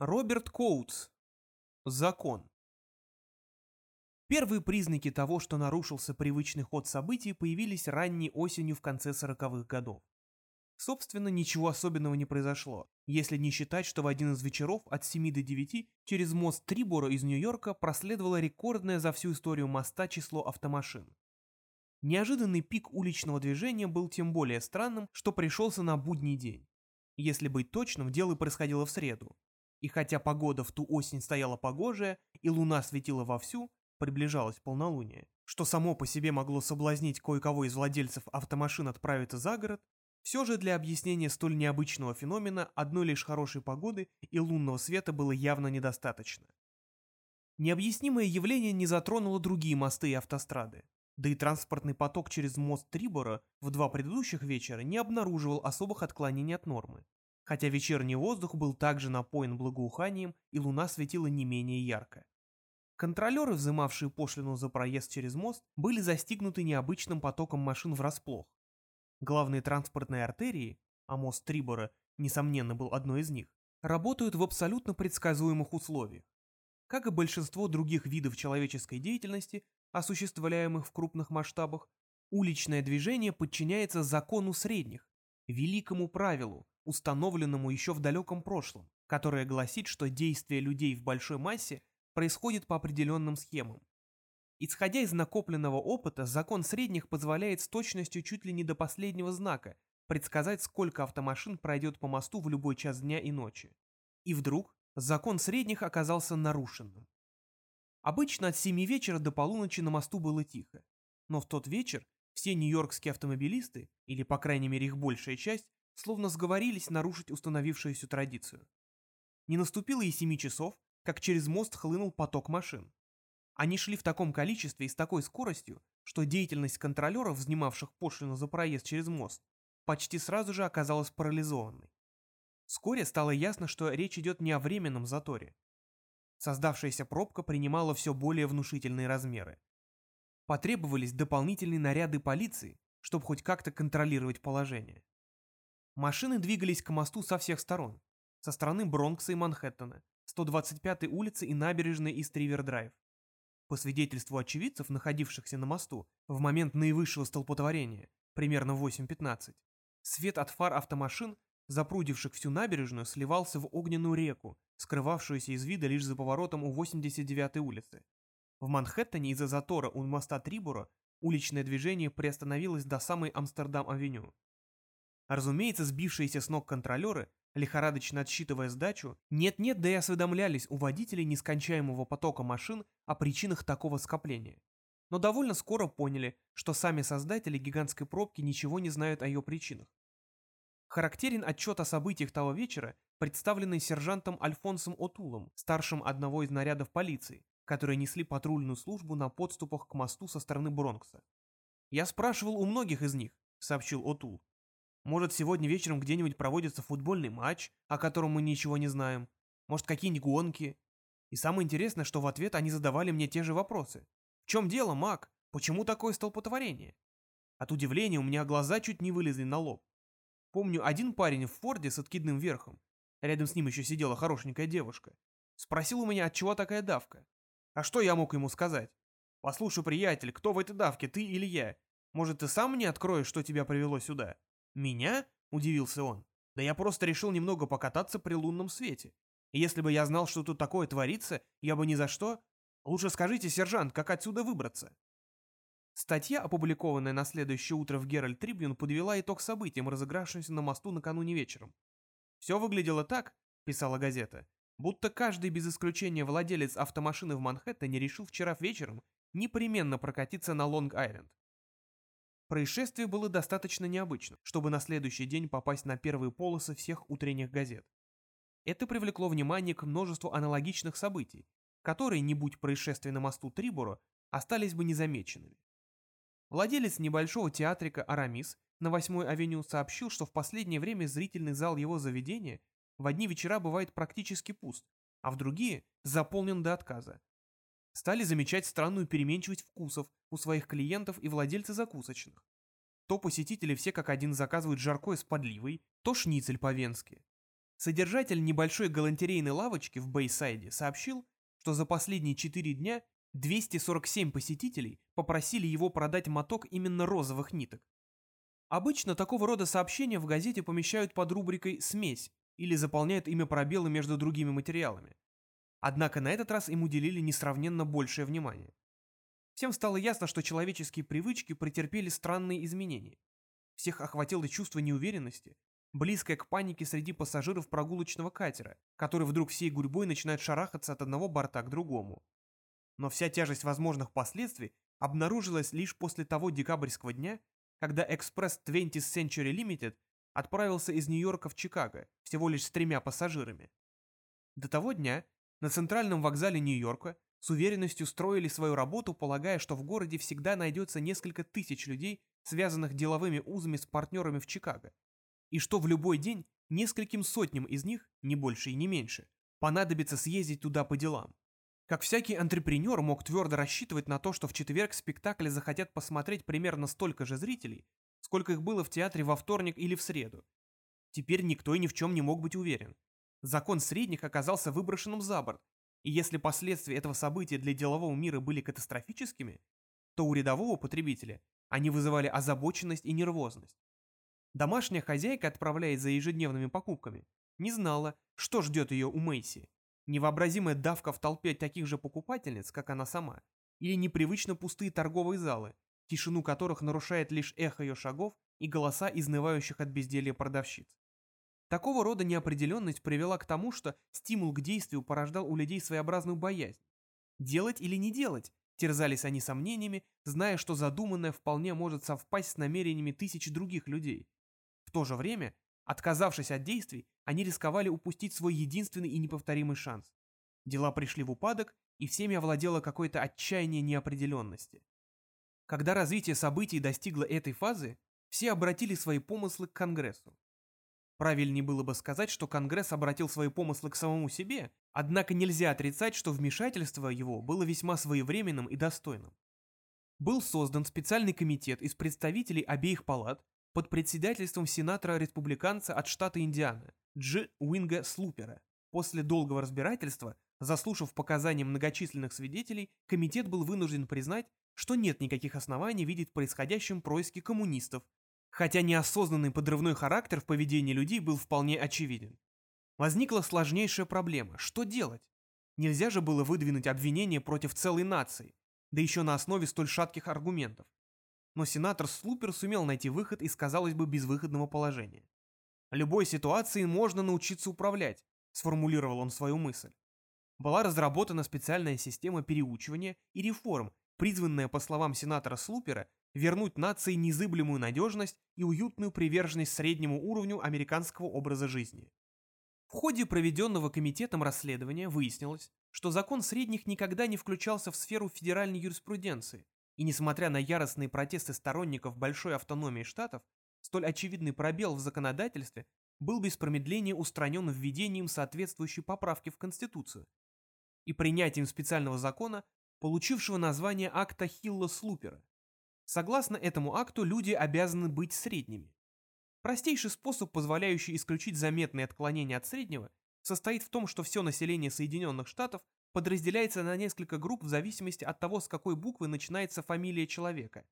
Роберт Коутс. Закон. Первые признаки того, что нарушился привычный ход событий, появились ранней осенью в конце сороковых годов. Собственно, ничего особенного не произошло, если не считать, что в один из вечеров от 7 до 9 через мост Трибора из Нью-Йорка проследовало рекордное за всю историю моста число автомашин. Неожиданный пик уличного движения был тем более странным, что пришелся на будний день. Если быть точным, дело происходило в среду, и хотя погода в ту осень стояла погожая, и луна светила вовсю, приближалось полнолуние, что само по себе могло соблазнить кое-кого из владельцев автомашин отправиться за город, все же для объяснения столь необычного феномена одной лишь хорошей погоды и лунного света было явно недостаточно. Необъяснимое явление не затронуло другие мосты и автострады, да и транспортный поток через мост Трибора в два предыдущих вечера не обнаруживал особых отклонений от нормы хотя вечерний воздух был также напоен благоуханием и луна светила не менее ярко. Контролеры, взимавшие пошлину за проезд через мост, были застигнуты необычным потоком машин врасплох. Главные транспортные артерии, а мост Трибора, несомненно, был одной из них, работают в абсолютно предсказуемых условиях. Как и большинство других видов человеческой деятельности, осуществляемых в крупных масштабах, уличное движение подчиняется закону средних, великому правилу, установленному еще в далеком прошлом, которое гласит, что действие людей в большой массе происходит по определенным схемам. Исходя из накопленного опыта, закон средних позволяет с точностью чуть ли не до последнего знака предсказать, сколько автомашин пройдет по мосту в любой час дня и ночи. И вдруг закон средних оказался нарушенным. Обычно от 7 вечера до полуночи на мосту было тихо, но в тот вечер все нью-йоркские автомобилисты, или по крайней мере их большая часть, словно сговорились нарушить установившуюся традицию. Не наступило и семи часов, как через мост хлынул поток машин. Они шли в таком количестве и с такой скоростью, что деятельность контролеров, взнимавших пошлину за проезд через мост, почти сразу же оказалась парализованной. Вскоре стало ясно, что речь идет не о временном заторе. Создавшаяся пробка принимала все более внушительные размеры. Потребовались дополнительные наряды полиции, чтобы хоть как-то контролировать положение. Машины двигались к мосту со всех сторон. Со стороны Бронкса и Манхэттена, 125-й улицы и набережной из Тривер-Драйв. По свидетельству очевидцев, находившихся на мосту, в момент наивысшего столпотворения, примерно в 8.15, свет от фар автомашин, запрудивших всю набережную, сливался в огненную реку, скрывавшуюся из вида лишь за поворотом у 89-й улицы. В Манхэттене из-за затора у моста Трибура уличное движение приостановилось до самой Амстердам-авеню. Разумеется, сбившиеся с ног контролеры, лихорадочно отсчитывая сдачу, нет-нет, да и осведомлялись у водителей нескончаемого потока машин о причинах такого скопления. Но довольно скоро поняли, что сами создатели гигантской пробки ничего не знают о ее причинах. Характерен отчет о событиях того вечера, представленный сержантом Альфонсом Отулом, старшим одного из нарядов полиции, которые несли патрульную службу на подступах к мосту со стороны Бронкса. «Я спрашивал у многих из них», — сообщил Отул, может, сегодня вечером где-нибудь проводится футбольный матч, о котором мы ничего не знаем. Может, какие-нибудь гонки. И самое интересное, что в ответ они задавали мне те же вопросы. В чем дело, Мак? Почему такое столпотворение? От удивления у меня глаза чуть не вылезли на лоб. Помню, один парень в Форде с откидным верхом, рядом с ним еще сидела хорошенькая девушка, спросил у меня, от чего такая давка. А что я мог ему сказать? Послушай, приятель, кто в этой давке, ты или я? Может, ты сам мне откроешь, что тебя привело сюда? «Меня?» – удивился он. «Да я просто решил немного покататься при лунном свете. Если бы я знал, что тут такое творится, я бы ни за что... Лучше скажите, сержант, как отсюда выбраться?» Статья, опубликованная на следующее утро в Геральт Трибюн, подвела итог событиям, разыгравшимся на мосту накануне вечером. «Все выглядело так», — писала газета, будто каждый без исключения владелец автомашины в Манхэттене решил вчера вечером непременно прокатиться на Лонг-Айленд. Происшествие было достаточно необычным, чтобы на следующий день попасть на первые полосы всех утренних газет. Это привлекло внимание к множеству аналогичных событий, которые, не будь происшествия на мосту Триборо, остались бы незамеченными. Владелец небольшого театрика «Арамис» на 8-й авеню сообщил, что в последнее время зрительный зал его заведения в одни вечера бывает практически пуст, а в другие заполнен до отказа, стали замечать странную переменчивость вкусов у своих клиентов и владельцы закусочных. То посетители все как один заказывают жаркое с подливой, то шницель по-венски. Содержатель небольшой галантерейной лавочки в Бейсайде сообщил, что за последние четыре дня 247 посетителей попросили его продать моток именно розовых ниток. Обычно такого рода сообщения в газете помещают под рубрикой «Смесь» или заполняют ими пробелы между другими материалами. Однако на этот раз им уделили несравненно большее внимание. Всем стало ясно, что человеческие привычки претерпели странные изменения. Всех охватило чувство неуверенности, близкое к панике среди пассажиров прогулочного катера, который вдруг всей гурьбой начинает шарахаться от одного борта к другому. Но вся тяжесть возможных последствий обнаружилась лишь после того декабрьского дня, когда экспресс 20th Century Limited отправился из Нью-Йорка в Чикаго всего лишь с тремя пассажирами. До того дня на центральном вокзале Нью-Йорка с уверенностью строили свою работу, полагая, что в городе всегда найдется несколько тысяч людей, связанных деловыми узами с партнерами в Чикаго, и что в любой день нескольким сотням из них, не больше и не меньше, понадобится съездить туда по делам. Как всякий антрепренер мог твердо рассчитывать на то, что в четверг спектакль захотят посмотреть примерно столько же зрителей, сколько их было в театре во вторник или в среду. Теперь никто и ни в чем не мог быть уверен. Закон средних оказался выброшенным за борт, и если последствия этого события для делового мира были катастрофическими, то у рядового потребителя они вызывали озабоченность и нервозность. Домашняя хозяйка, отправляясь за ежедневными покупками, не знала, что ждет ее у Мэйси. Невообразимая давка в толпе таких же покупательниц, как она сама, или непривычно пустые торговые залы, тишину которых нарушает лишь эхо ее шагов и голоса изнывающих от безделья продавщиц. Такого рода неопределенность привела к тому, что стимул к действию порождал у людей своеобразную боязнь. Делать или не делать, терзались они сомнениями, зная, что задуманное вполне может совпасть с намерениями тысяч других людей. В то же время, отказавшись от действий, они рисковали упустить свой единственный и неповторимый шанс. Дела пришли в упадок, и всеми овладело какое-то отчаяние неопределенности. Когда развитие событий достигло этой фазы, все обратили свои помыслы к Конгрессу. Правильнее было бы сказать, что Конгресс обратил свои помыслы к самому себе, однако нельзя отрицать, что вмешательство его было весьма своевременным и достойным. Был создан специальный комитет из представителей обеих палат под председательством сенатора-республиканца от штата Индиана Дж. Уинга Слупера. После долгого разбирательства, заслушав показания многочисленных свидетелей, комитет был вынужден признать, что нет никаких оснований видеть в происходящем происки коммунистов, хотя неосознанный подрывной характер в поведении людей был вполне очевиден. Возникла сложнейшая проблема – что делать? Нельзя же было выдвинуть обвинение против целой нации, да еще на основе столь шатких аргументов. Но сенатор Слупер сумел найти выход из, казалось бы, безвыходного положения. «Любой ситуации можно научиться управлять», – сформулировал он свою мысль. Была разработана специальная система переучивания и реформ, призванная, по словам сенатора Слупера, вернуть нации незыблемую надежность и уютную приверженность среднему уровню американского образа жизни. В ходе проведенного комитетом расследования выяснилось, что закон средних никогда не включался в сферу федеральной юриспруденции, и несмотря на яростные протесты сторонников большой автономии штатов, столь очевидный пробел в законодательстве был без промедления устранен введением соответствующей поправки в Конституцию и принятием специального закона получившего название акта Хилла-Слупера. Согласно этому акту, люди обязаны быть средними. Простейший способ, позволяющий исключить заметные отклонения от среднего, состоит в том, что все население Соединенных Штатов подразделяется на несколько групп в зависимости от того, с какой буквы начинается фамилия человека.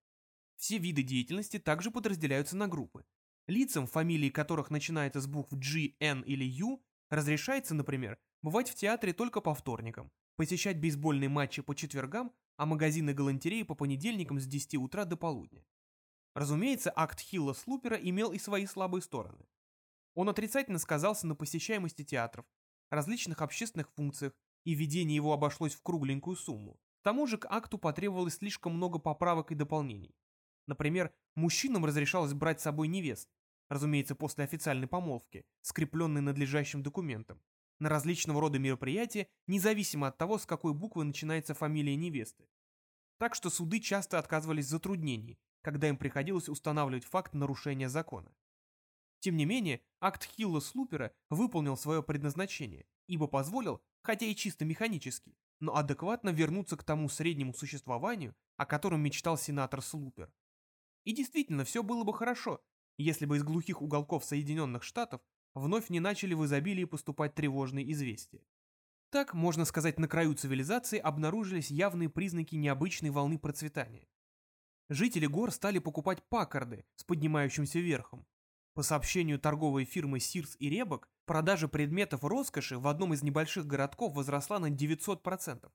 Все виды деятельности также подразделяются на группы. Лицам, фамилии которых начинаются с букв G, N или U, разрешается, например, бывать в театре только по вторникам, посещать бейсбольные матчи по четвергам, а магазины галантереи по понедельникам с 10 утра до полудня. Разумеется, акт Хилла Слупера имел и свои слабые стороны. Он отрицательно сказался на посещаемости театров, различных общественных функциях, и введение его обошлось в кругленькую сумму. К тому же к акту потребовалось слишком много поправок и дополнений. Например, мужчинам разрешалось брать с собой невест, разумеется, после официальной помолвки, скрепленной надлежащим документом, на различного рода мероприятия, независимо от того, с какой буквы начинается фамилия невесты. Так что суды часто отказывались в затруднении, когда им приходилось устанавливать факт нарушения закона. Тем не менее, акт Хилла Слупера выполнил свое предназначение, ибо позволил, хотя и чисто механически, но адекватно вернуться к тому среднему существованию, о котором мечтал сенатор Слупер. И действительно, все было бы хорошо, если бы из глухих уголков Соединенных Штатов вновь не начали в изобилии поступать тревожные известия. Так, можно сказать, на краю цивилизации обнаружились явные признаки необычной волны процветания. Жители гор стали покупать пакарды с поднимающимся верхом. По сообщению торговой фирмы Сирс и Ребок, продажа предметов роскоши в одном из небольших городков возросла на 900%.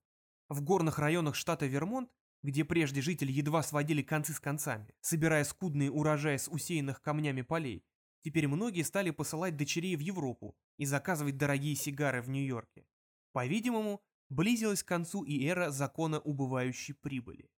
В горных районах штата Вермонт, где прежде жители едва сводили концы с концами, собирая скудные урожаи с усеянных камнями полей, теперь многие стали посылать дочерей в Европу и заказывать дорогие сигары в Нью-Йорке. По-видимому, близилась к концу и эра закона убывающей прибыли.